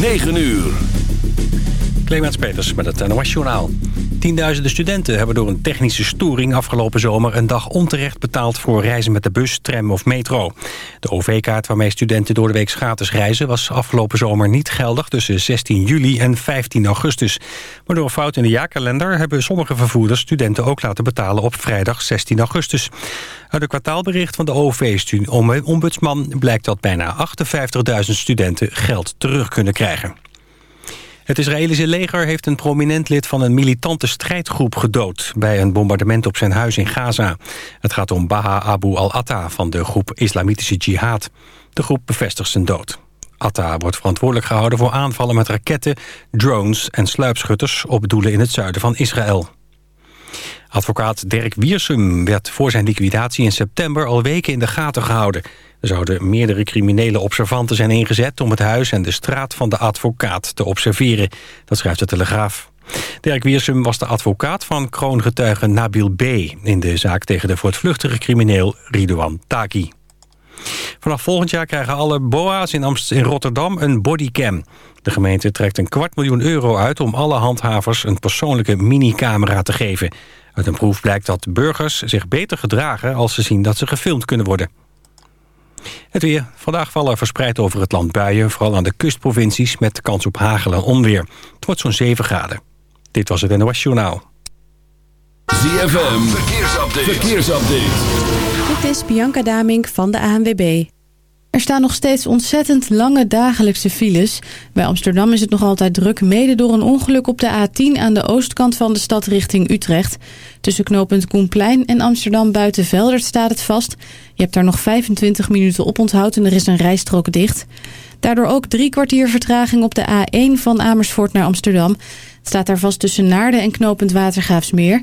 9 uur. Clemens Peters met het NOS Journaal. Tienduizenden studenten hebben door een technische storing afgelopen zomer... een dag onterecht betaald voor reizen met de bus, tram of metro. De OV-kaart waarmee studenten door de week gratis reizen... was afgelopen zomer niet geldig tussen 16 juli en 15 augustus. Maar door een fout in de jaarkalender... hebben sommige vervoerders studenten ook laten betalen op vrijdag 16 augustus. Uit een kwartaalbericht van de OV-ombudsman blijkt dat bijna 58.000 studenten geld terug kunnen krijgen. Het Israëlische leger heeft een prominent lid van een militante strijdgroep gedood... bij een bombardement op zijn huis in Gaza. Het gaat om Baha Abu al-Atta van de groep Islamitische Jihad. De groep bevestigt zijn dood. Atta wordt verantwoordelijk gehouden voor aanvallen met raketten, drones en sluipschutters... op doelen in het zuiden van Israël. Advocaat Dirk Wiersum werd voor zijn liquidatie in september al weken in de gaten gehouden. Er zouden meerdere criminele observanten zijn ingezet om het huis en de straat van de advocaat te observeren. Dat schrijft de Telegraaf. Dirk Wiersum was de advocaat van kroongetuige Nabil B. in de zaak tegen de voortvluchtige crimineel Ridouan Taki. Vanaf volgend jaar krijgen alle BOA's in, in Rotterdam een bodycam. De gemeente trekt een kwart miljoen euro uit om alle handhavers een persoonlijke minicamera te geven. Uit een proef blijkt dat burgers zich beter gedragen als ze zien dat ze gefilmd kunnen worden. Het weer. Vandaag vallen verspreid over het land buien... vooral aan de kustprovincies met kans op hagel en onweer. Het wordt zo'n 7 graden. Dit was het NOS Journaal. ZFM. Verkeersupdate. Verkeersupdate. Dit is Bianca Damink van de ANWB. Er staan nog steeds ontzettend lange dagelijkse files. Bij Amsterdam is het nog altijd druk, mede door een ongeluk op de A10 aan de oostkant van de stad richting Utrecht. Tussen knooppunt Koenplein en Amsterdam buiten Veldert staat het vast. Je hebt daar nog 25 minuten op onthoud en er is een rijstrook dicht. Daardoor ook drie kwartier vertraging op de A1 van Amersfoort naar Amsterdam. Het staat daar vast tussen Naarden en knooppunt Watergraafsmeer.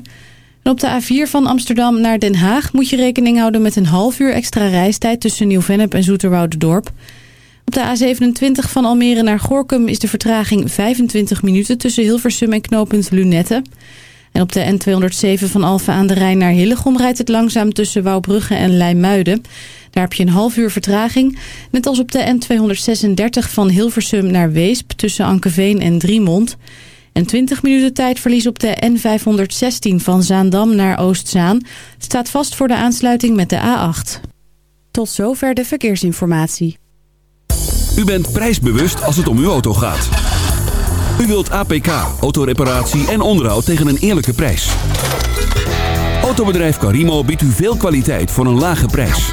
En op de A4 van Amsterdam naar Den Haag moet je rekening houden met een half uur extra reistijd tussen Nieuw-Vennep en Dorp. Op de A27 van Almere naar Gorkum is de vertraging 25 minuten tussen Hilversum en knooppunt Lunette. En op de N207 van Alphen aan de Rijn naar Hillegom rijdt het langzaam tussen Wouwbrugge en Leimuiden. Daar heb je een half uur vertraging. Net als op de N236 van Hilversum naar Weesp tussen Ankeveen en Driemond. En 20 minuten tijdverlies op de N516 van Zaandam naar Oostzaan staat vast voor de aansluiting met de A8. Tot zover de verkeersinformatie. U bent prijsbewust als het om uw auto gaat. U wilt APK, autoreparatie en onderhoud tegen een eerlijke prijs. Autobedrijf Carimo biedt u veel kwaliteit voor een lage prijs.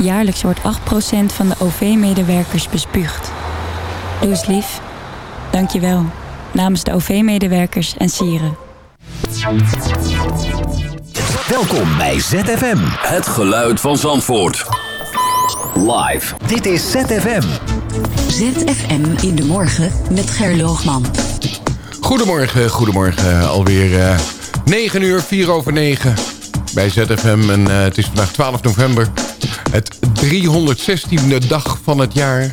Jaarlijks wordt 8% van de OV-medewerkers bespuugd. Doe eens lief. Dank je wel. Namens de OV-medewerkers en sieren. Welkom bij ZFM. Het geluid van Zandvoort. Live. Dit is ZFM. ZFM in de morgen met Gerloogman. Goedemorgen, goedemorgen. Alweer uh, 9 uur, 4 over 9 bij ZFM. En uh, het is vandaag 12 november. Het 316e dag van het jaar.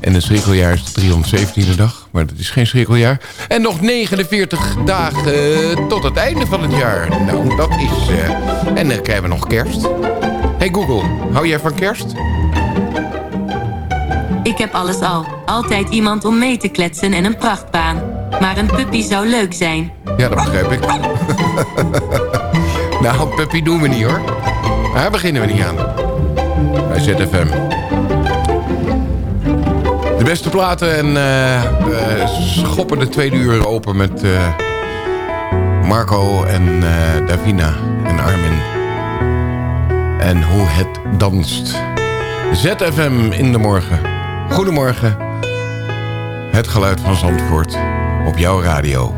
En een schrikkeljaar is de 317e dag. Maar dat is geen schrikkeljaar. En nog 49 dagen tot het einde van het jaar. Nou, dat is... Uh, en dan krijgen we nog kerst. Hey Google, hou jij van kerst? Ik heb alles al. Altijd iemand om mee te kletsen en een prachtbaan. Maar een puppy zou leuk zijn. Ja, dat begrijp ik. Nou, puppy doen we niet hoor. Daar beginnen we niet aan. Bij ZFM. De beste platen en uh, schoppen de tweede uur open met uh, Marco en Davina en Armin. En hoe het danst. ZFM in de morgen. Goedemorgen. Het geluid van Zandvoort op jouw radio.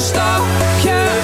stapje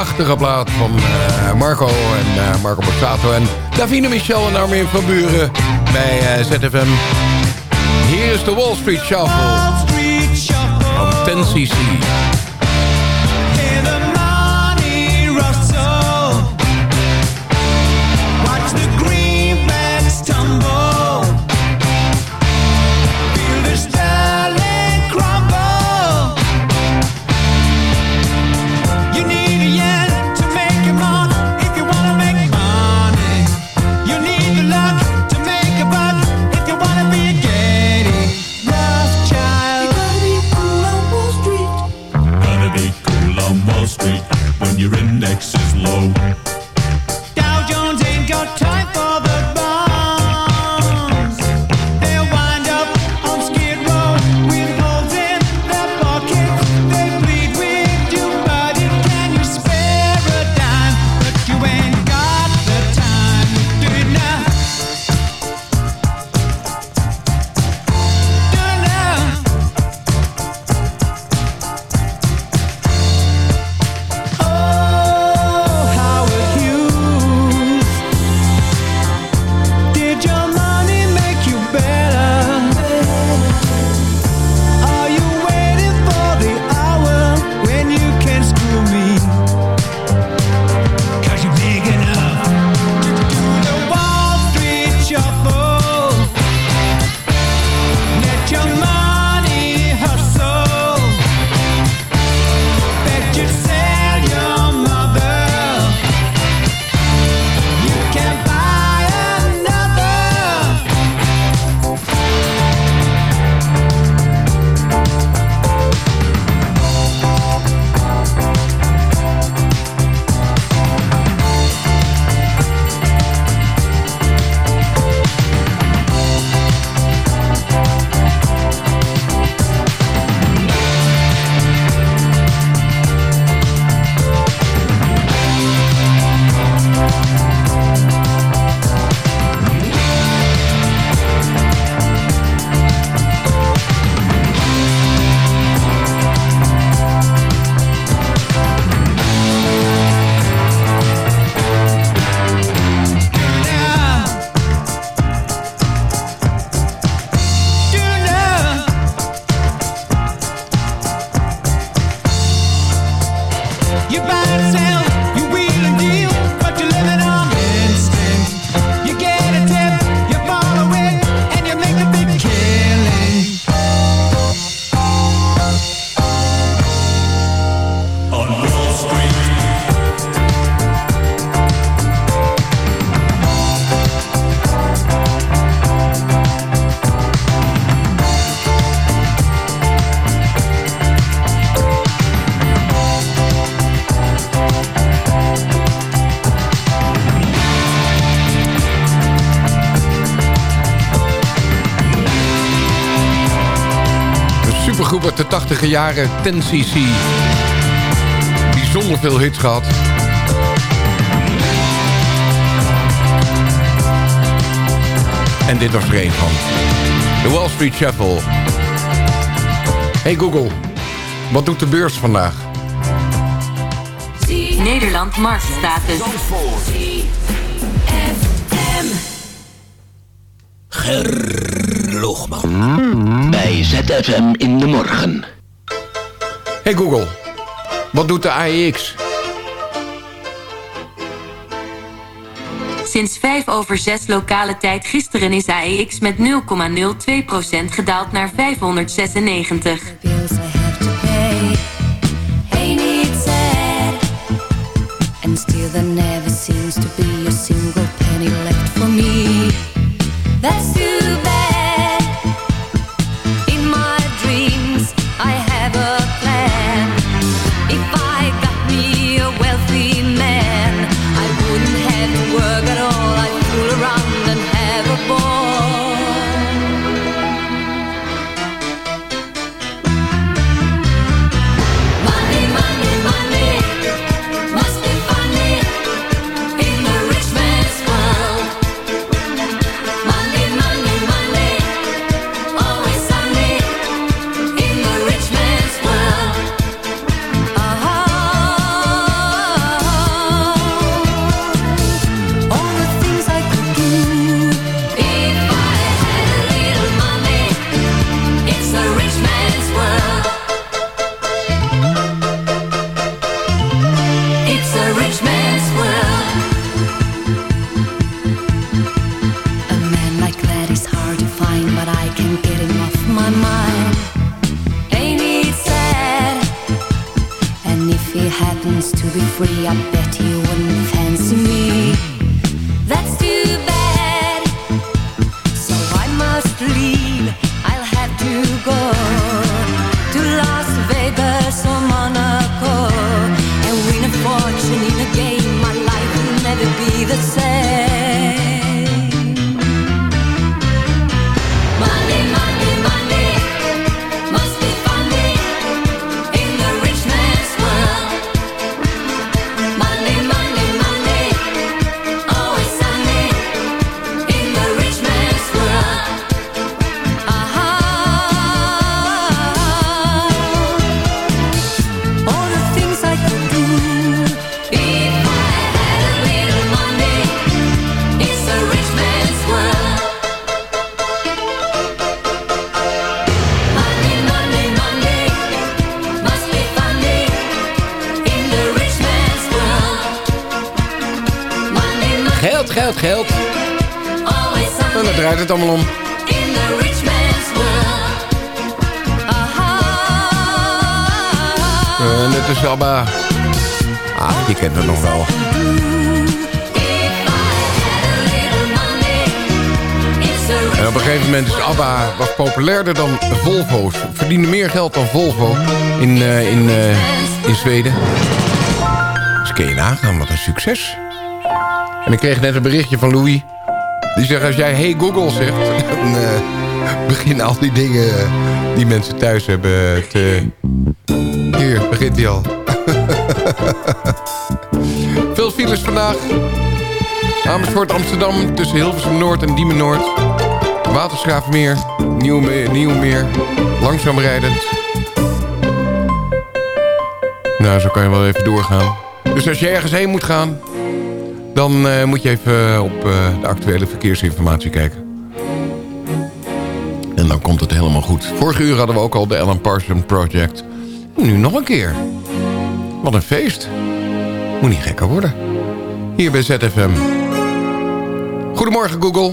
Prachtige plaat van uh, Marco en uh, Marco Borsato en Davine Michel en Armin van Buren bij uh, ZFM. Hier is de Wall Street Shuffle, Wall Street Shuffle. van 10cc. jaren 10cc. Bijzonder veel hits gehad. En dit was er een van. De Wall Street Chapel. Hey Google, wat doet de beurs vandaag? Nederland marktstatus. Gerloogman. Bij ZFM in de morgen. Hey Google, wat doet de AEX? Sinds 5 over 6 lokale tijd gisteren is AEX met 0,02% gedaald naar 596. And still there never seems to be a single penny left for me. That's populairder dan Volvo's. Verdiende meer geld dan Volvo in, eh, in, eh, in Zweden. Dus kun je nagaan, wat een succes. En ik kreeg net een berichtje van Louis. Die zegt, als jij hey Google zegt... dan eh, beginnen al die dingen die mensen thuis hebben te... Hier, begint hij al. Veel files vandaag. Amersfoort, Amsterdam, tussen Hilversum Noord en Diemen Noord. Waterschraafmeer, Nieuwmeer, Nieuwmeer, langzaam rijdend. Nou, zo kan je wel even doorgaan. Dus als je ergens heen moet gaan... dan eh, moet je even eh, op eh, de actuele verkeersinformatie kijken. En dan komt het helemaal goed. Vorige uur hadden we ook al de Alan Parsons Project. Nu nog een keer. Wat een feest. Moet niet gekker worden. Hier bij ZFM. Goedemorgen Google.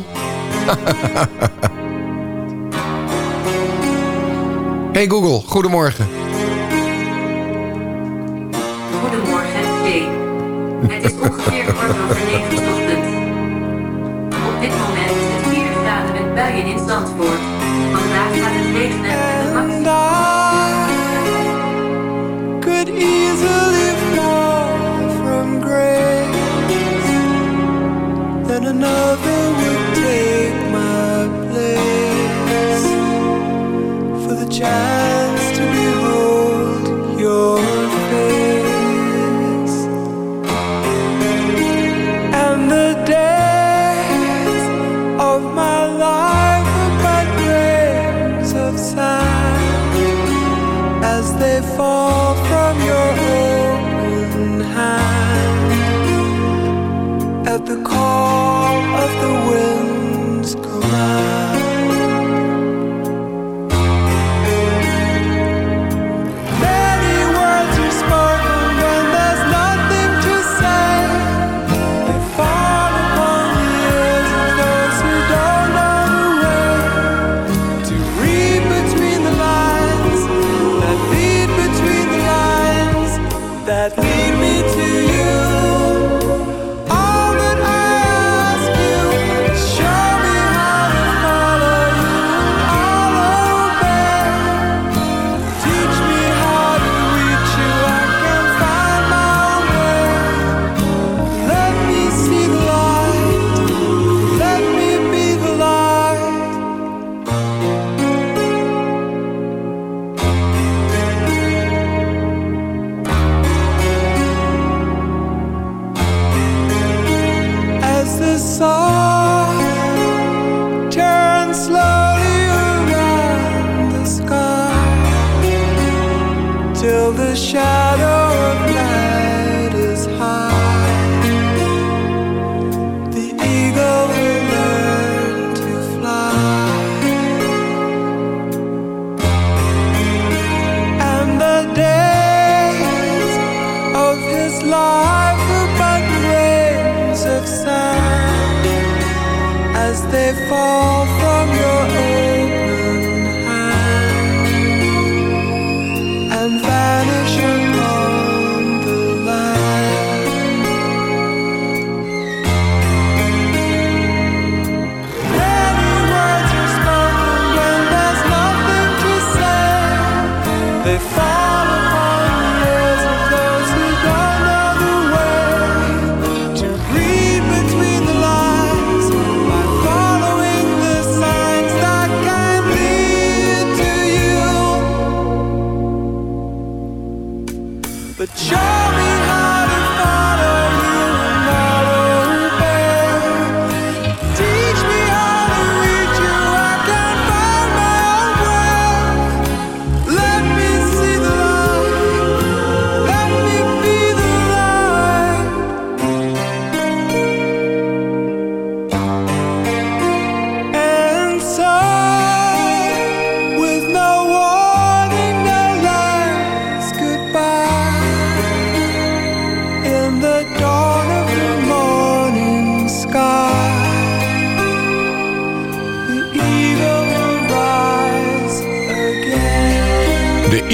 hey Google, goedemorgen. Goedemorgen, Jake. Het is ongeveer kwart over negen ochtends. Op dit moment is het 4 graden met buien in Zandvoort. Vandaag gaat het regenen met een maximum. could easily fall from grace, then another chance to behold your face and the days of my life but grains of sand as they fall from your open hand at the call of the wind's command. shine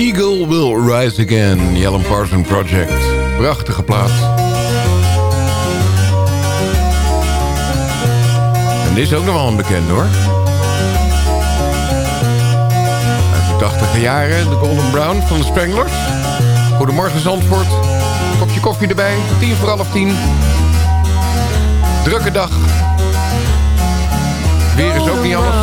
Eagle Will Rise Again. Jellem Parson Project. Prachtige plaat. En dit is ook nog wel een bekend hoor. Uit de tachtige jaren. De Golden Brown van de Spranglers. Goedemorgen Zandvoort. Kopje koffie erbij. Tien voor half tien. Drukke dag. Weer is ook niet alles.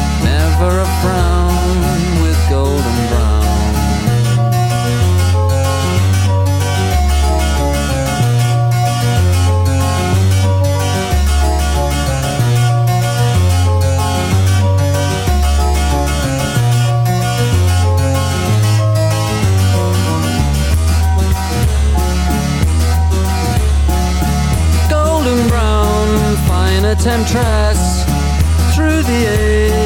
never a frown with golden brown. Golden brown, fine a temptress through the air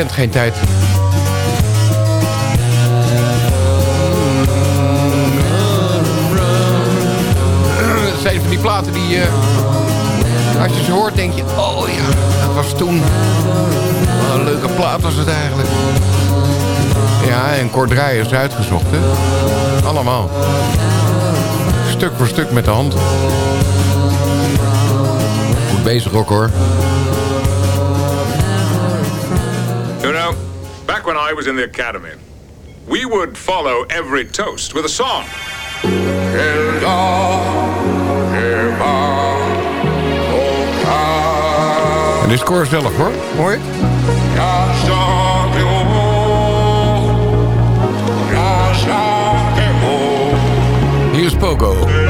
kent geen tijd. Dat zijn van die platen die... eh, als je ze hoort denk je... Oh ja, dat was toen... Wat een leuke plaat was het eigenlijk. Ja, en Kort Draaier is uitgezocht, hè. Allemaal. Stuk voor stuk met de hand. Goed bezig ook, hoor. I was in the academy, we would follow every toast with a song. En dit score zelf, hoor. Hoor je het? Hier is Pogo.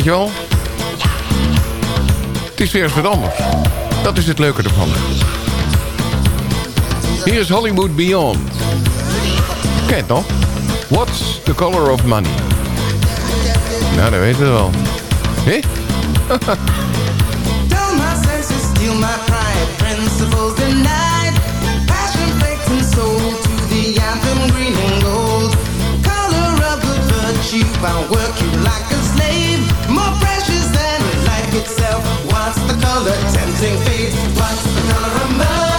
Weet je wel. Het is weer eens wat anders. Dat is het leuke ervan. Hier is Hollywood Beyond. Ken je het nog? What's the color of money? Nou, dat weten we wel. Hé? Dull my senses, steal my pride. Principles denied. Passion faked and sold to the anthem green and gold. Color of good virtue, I'll work you like a life. What's the color? Tempting fate. What's the color of money?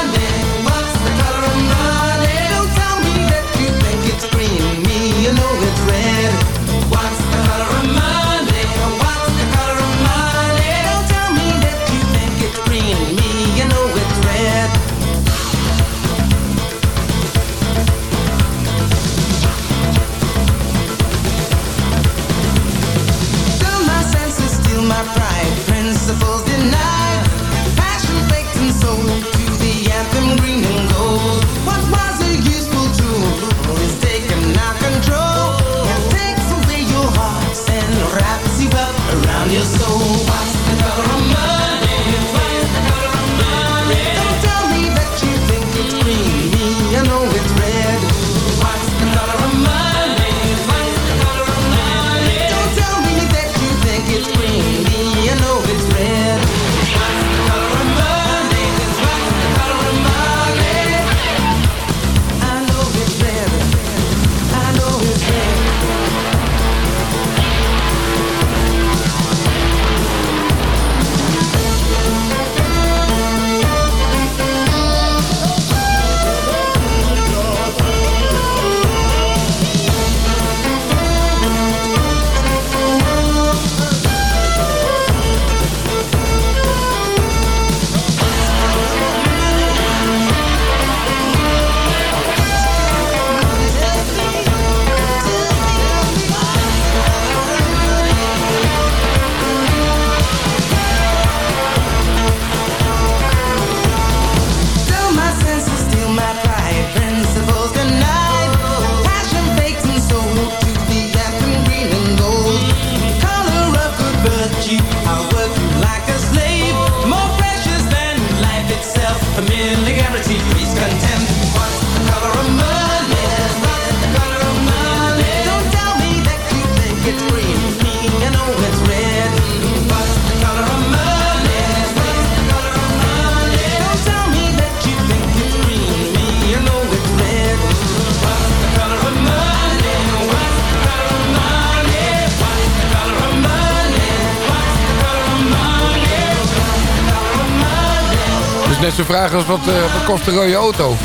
Zo vraag als wat, eh, wat kost een rode auto?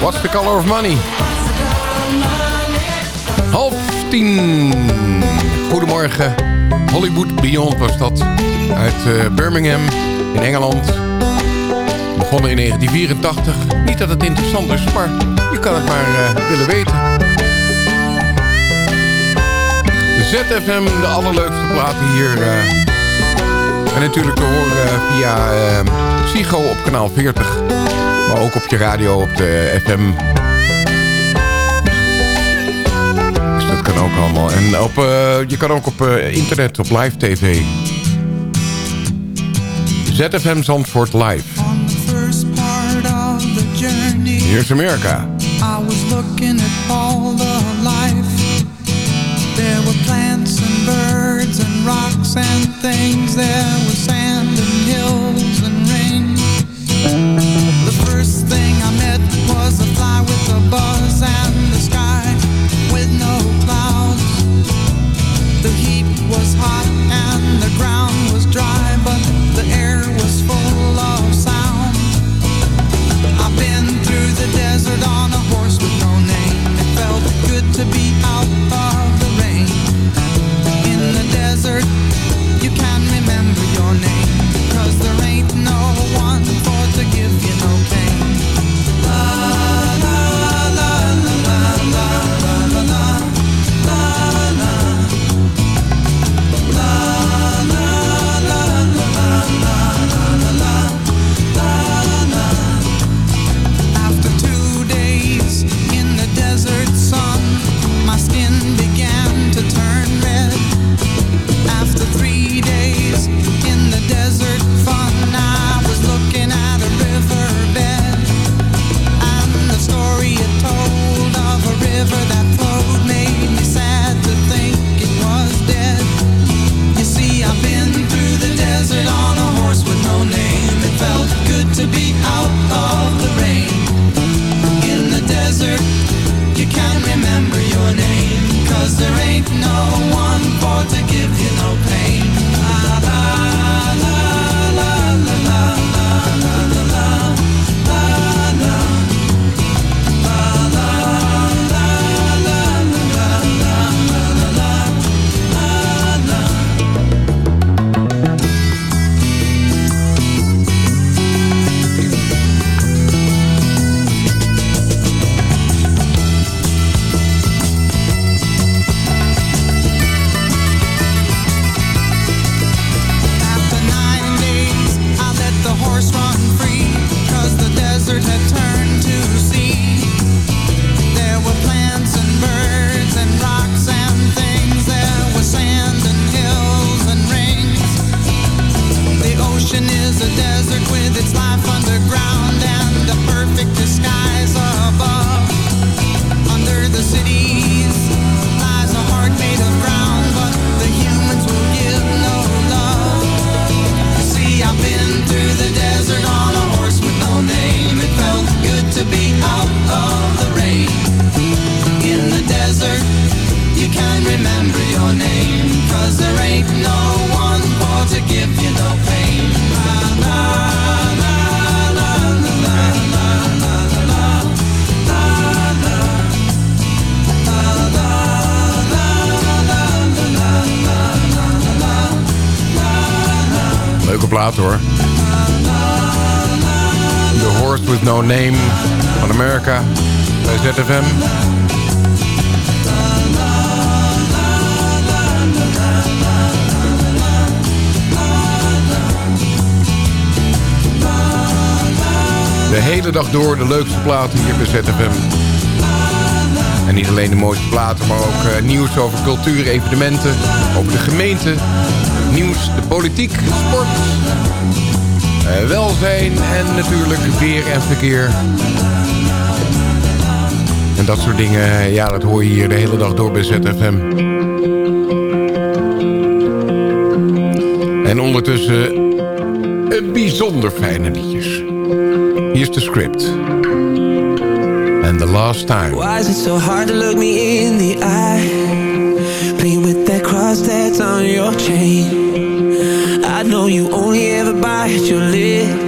What's the color of money? Half tien. Goedemorgen. Hollywood Beyond was dat. Uit eh, Birmingham in Engeland. Begonnen in 1984. Niet dat het interessant is, maar je kan het maar eh, willen weten. ZFM, de allerleukste platen hier. en natuurlijk te horen via Psycho op kanaal 40. Maar ook op je radio op de FM. Dus dat kan ook allemaal. En op, eh, je kan ook op eh, internet, op live tv. ZFM Zandvoort Live. First part of the journey. Hier is Amerika. I was looking at all the life. There were plants and birds and rocks and things. There was sand to be out of the rain. In the desert, hoor. The Horse With No Name van Amerika bij ZFM. De hele dag door de leukste platen hier bij ZFM. En niet alleen de mooiste platen, maar ook eh, nieuws over cultuur, evenementen, over de gemeente nieuws, de politiek, sport, eh, welzijn en natuurlijk weer en verkeer. En dat soort dingen, eh, ja, dat hoor je hier de hele dag door bij ZFM. En ondertussen een bijzonder fijne liedjes. Hier is de script. And the last time. Why is it so hard to look me in the eye? Play with that cross on your chain. I know you only ever bite your lip.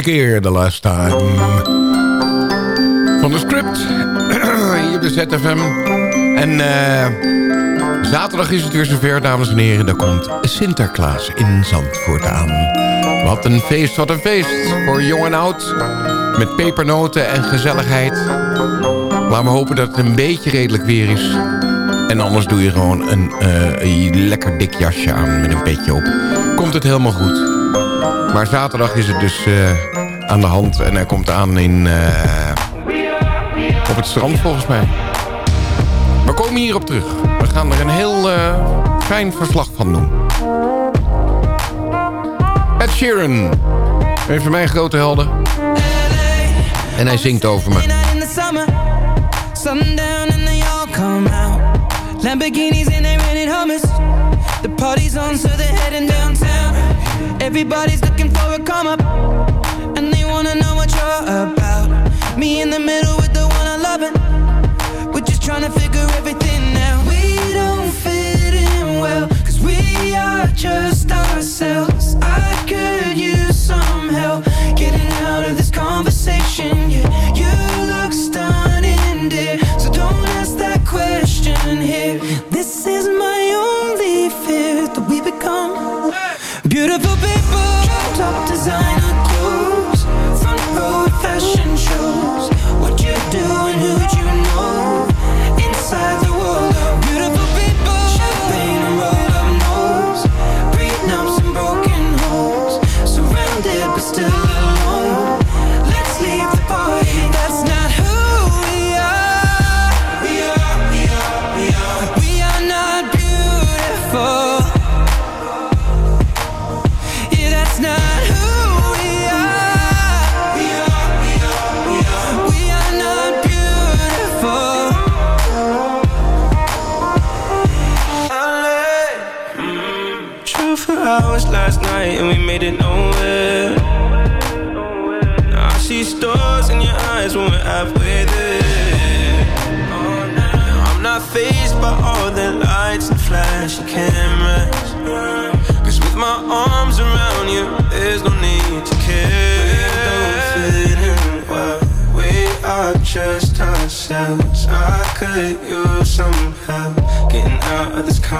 Laatste keer, de last time. Van de script. Hier bij ZFM. En eh, zaterdag is het weer zover, dames en heren. Daar komt Sinterklaas in Zandvoort aan. Wat een feest, wat een feest. Voor jong en oud. Met pepernoten en gezelligheid. Laten we hopen dat het een beetje redelijk weer is. En anders doe je gewoon een, eh, lekker dik jasje aan met een petje op. Komt het helemaal goed. Maar zaterdag is het dus eh, aan de hand. En hij komt aan in, eh, op het strand volgens mij. We komen hierop terug. We gaan er een heel eh, fijn verslag van doen. Ed Sheeran. Een van mijn grote helden. En hij zingt over me. Lamborghinis and they rented hummus. The party's on, so they're heading downtown. Everybody's looking for a come up. And wanna know what you're about. Me in the middle with the one I love it. We're just trying to figure everything out. We don't fit in well, cause we are just ourselves.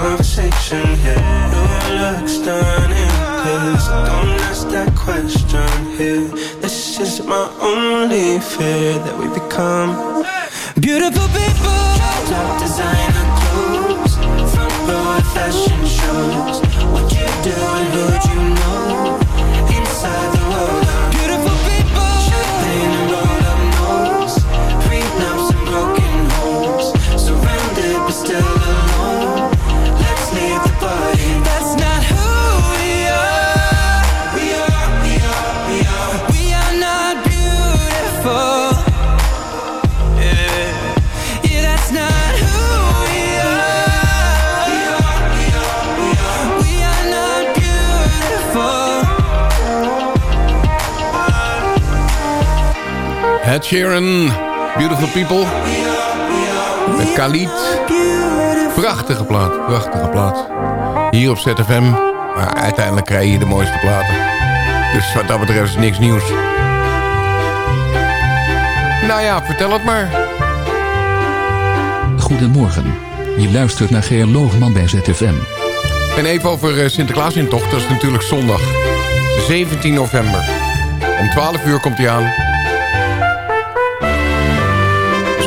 Conversation here. You look stunning, please don't ask that question here. This is my only fear that we become Ed Sheeran, Beautiful People. Met Khalid. Prachtige plaat, prachtige plaat. Hier op ZFM. Maar uiteindelijk krijg je de mooiste platen. Dus wat dat betreft is niks nieuws. Nou ja, vertel het maar. Goedemorgen. Je luistert naar Geer Loogman bij ZFM. En even over eh, Sinterklaas in tocht. Dat is natuurlijk zondag. 17 november. Om 12 uur komt hij aan.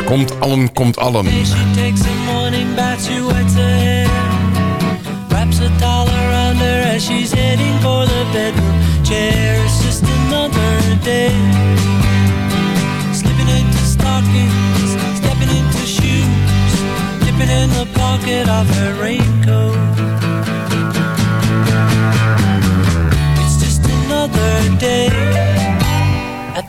Komt allen, komt allen. She takes a morning her hair. Wraps a towel around her as she's heading for the bedroom chair. It's just another day. Slipping into stockings, stepping into shoes, dipping in the pocket of her raincoat. It's just another day.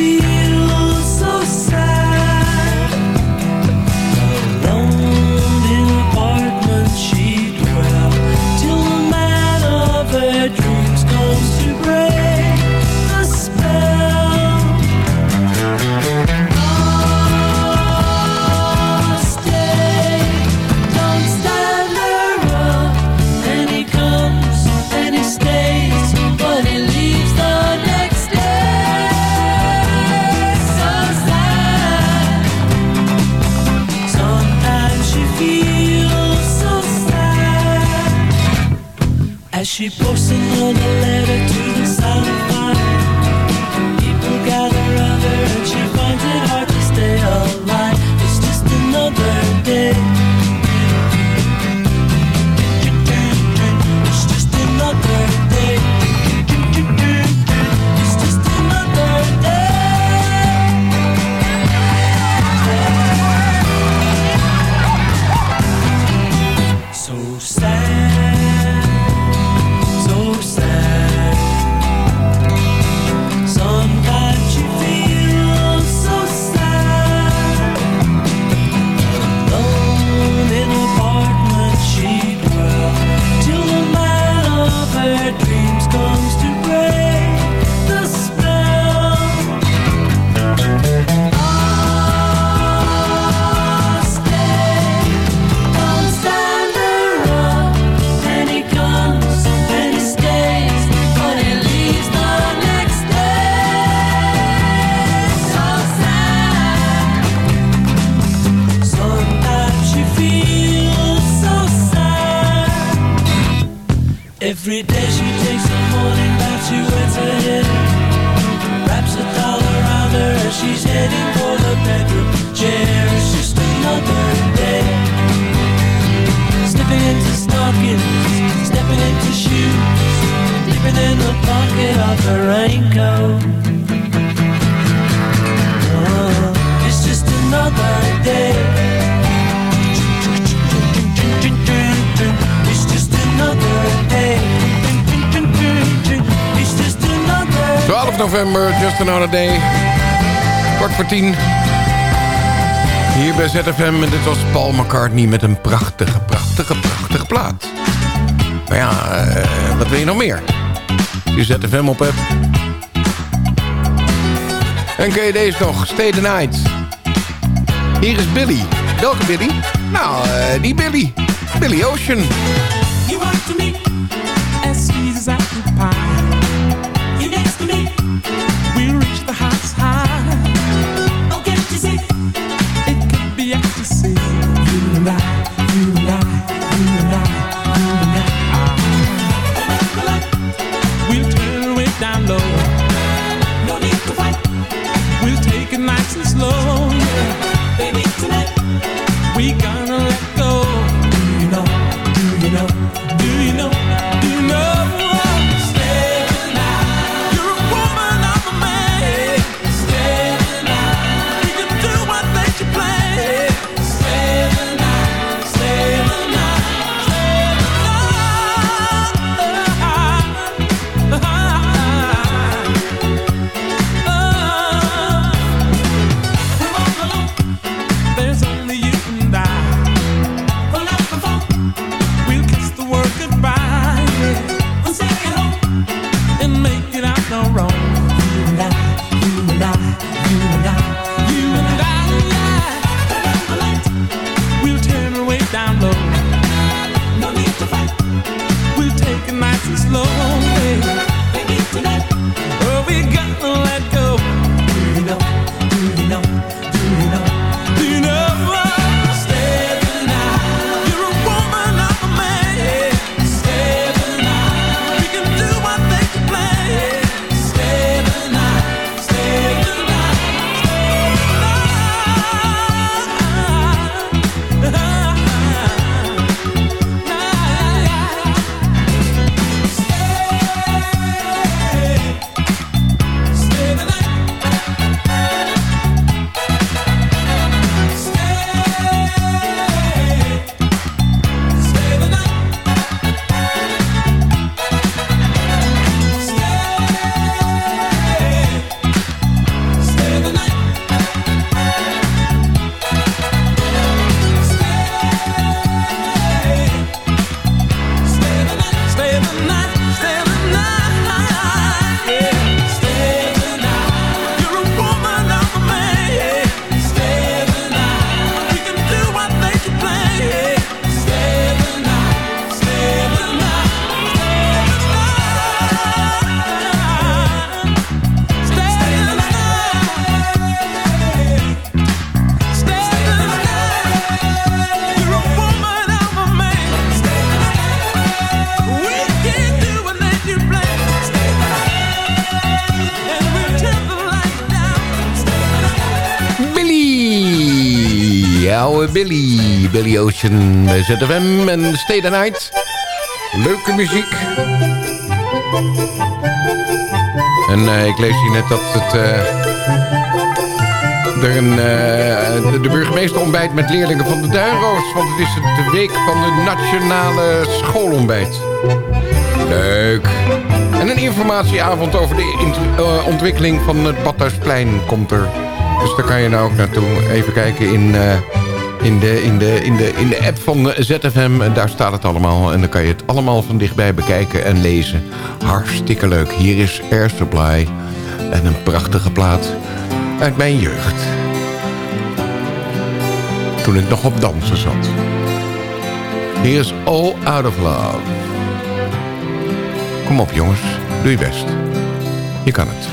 feel Every day she takes a morning bath, she wets her head Wraps a towel around her as she's heading for the bedroom. Chair It's just another day Slipping into stockings, stepping into shoes Dipping in the pocket of her raincoat. Oh, It's just another day. november, Just Another Day. Kwart voor tien. Hier bij ZFM. En dit was Paul McCartney met een prachtige, prachtige, prachtige plaat. Maar ja, eh, wat wil je nog meer? Je ZFM op hebt. En kun je deze nog? Stay the Night. Hier is Billy. Welke Billy? Nou, eh, die Billy. Billy Ocean. You want to meet Billy. Billy Ocean bij ZFM en Stay the Night. Leuke muziek. En eh, ik lees hier net dat het... Uh, een, eh, de burgemeester ontbijt met leerlingen van de Duinroos. Want het is de week van de nationale schoolontbijt. Leuk. En een informatieavond over de ontwikkeling van het Badhuisplein komt er. Dus daar kan je nou ook naartoe. Even kijken in in de, in, de, in, de, in de app van ZFM, daar staat het allemaal. En dan kan je het allemaal van dichtbij bekijken en lezen. Hartstikke leuk. Hier is Air Supply. En een prachtige plaat uit mijn jeugd. Toen ik nog op dansen zat. Here's is All Out of Love. Kom op jongens, doe je best. Je kan het.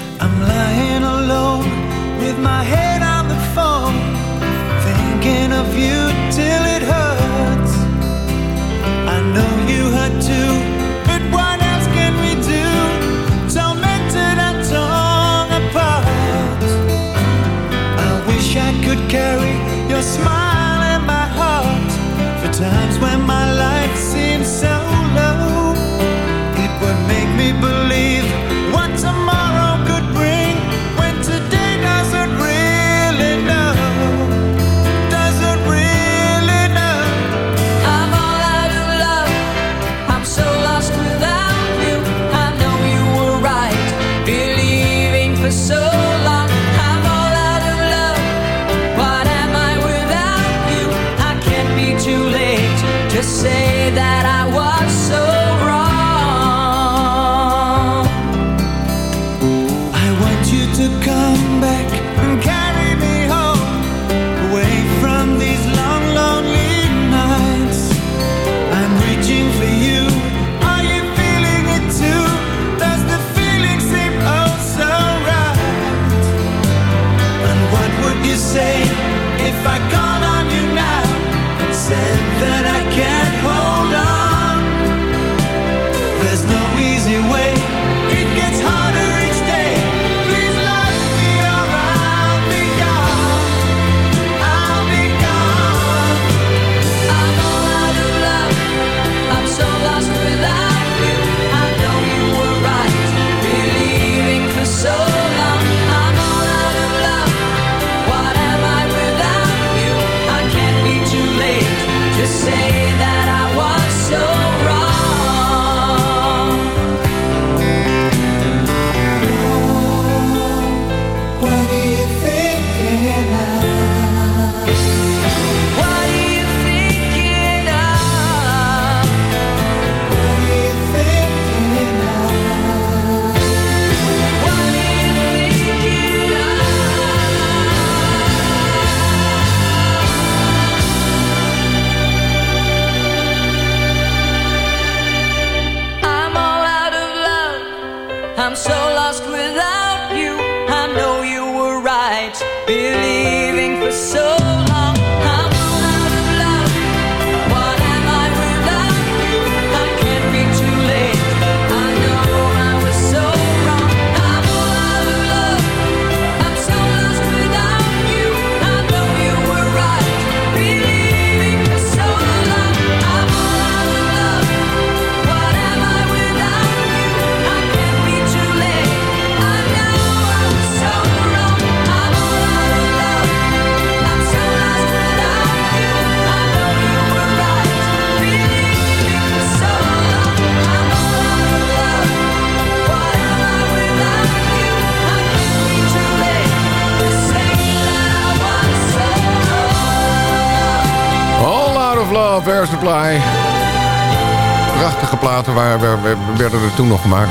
Prachtige platen waar, we werden er toen nog gemaakt.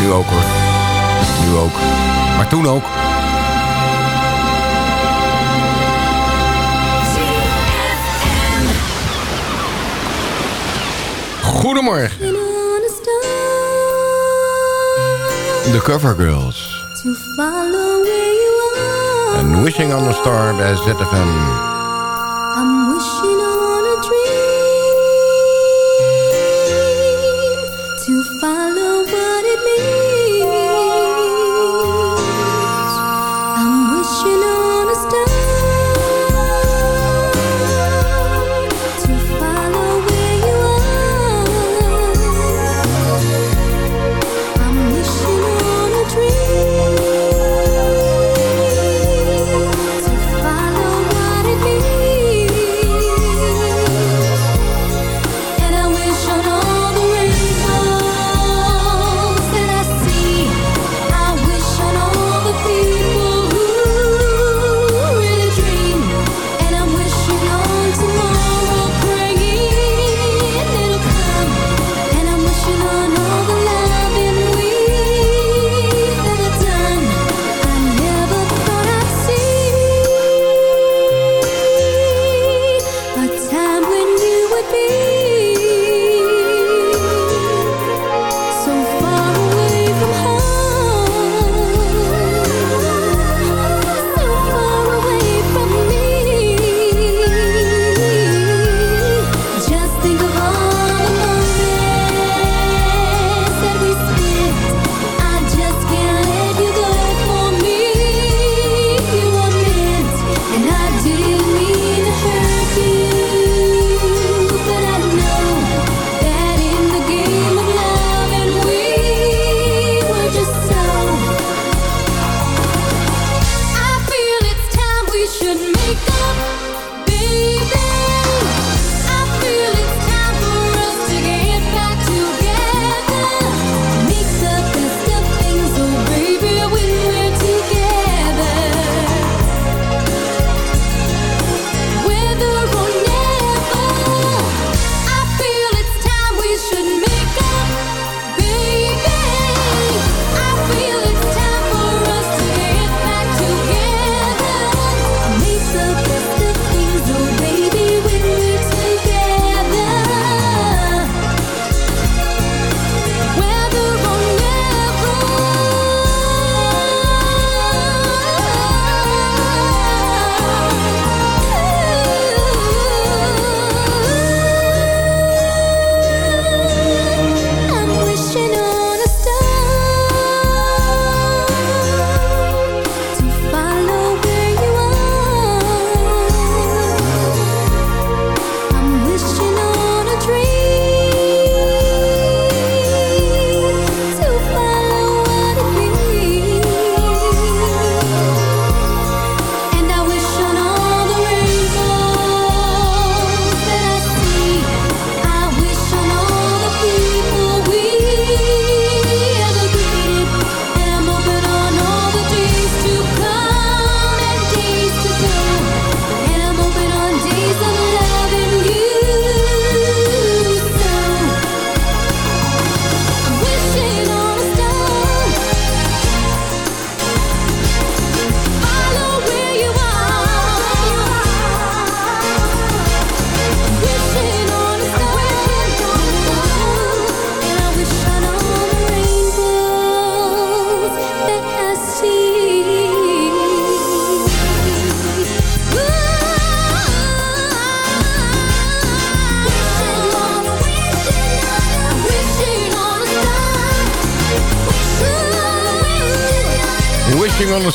Nu ook hoor. Nu ook. Maar toen ook. Goedemorgen. De Cover Girls. And Wishing on the Star bij ZFM.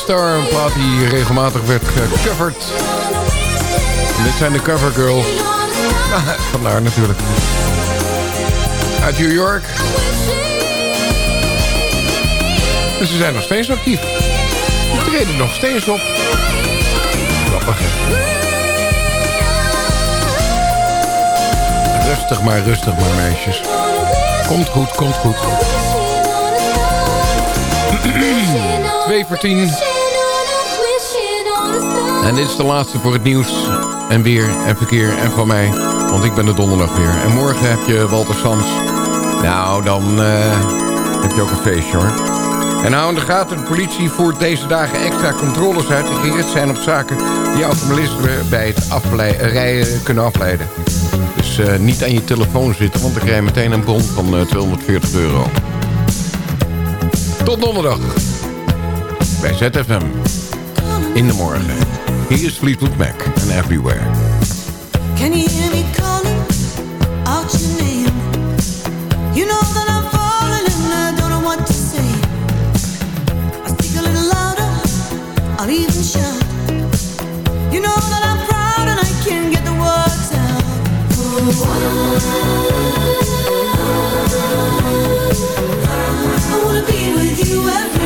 Star, een plaat die regelmatig werd gecoverd. En dit zijn de Cover Girls. Vandaar natuurlijk. Uit New York. En ze zijn nog steeds actief. Ze treden nog steeds op. Grappig? Rustig maar, rustig maar, meisjes. Komt goed, komt goed. 2 voor 10. En dit is de laatste voor het nieuws. En weer en verkeer en van mij. Want ik ben er donderdag weer. En morgen heb je Walter Sans. Nou, dan eh, heb je ook een feestje hoor. En hou in de gaten, de politie voert deze dagen extra controles uit... die gericht zijn op zaken die automobilisten bij het aflei- rijden kunnen afleiden. Dus eh, niet aan je telefoon zitten, want dan krijg je meteen een bon van eh, 240 euro. Tot donderdag bij ZFM. In de morgen. Hier is Fleetwood Mac en Everywhere. Can you hear me calling out your name? You know that I'm falling and I don't know what to say. I speak a little louder, I'll even shout. You know that I'm proud and I can't get the words out. I wanna be with you everywhere.